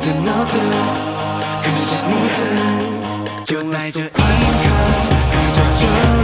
的脑子可是你的就来这快刻看我抓着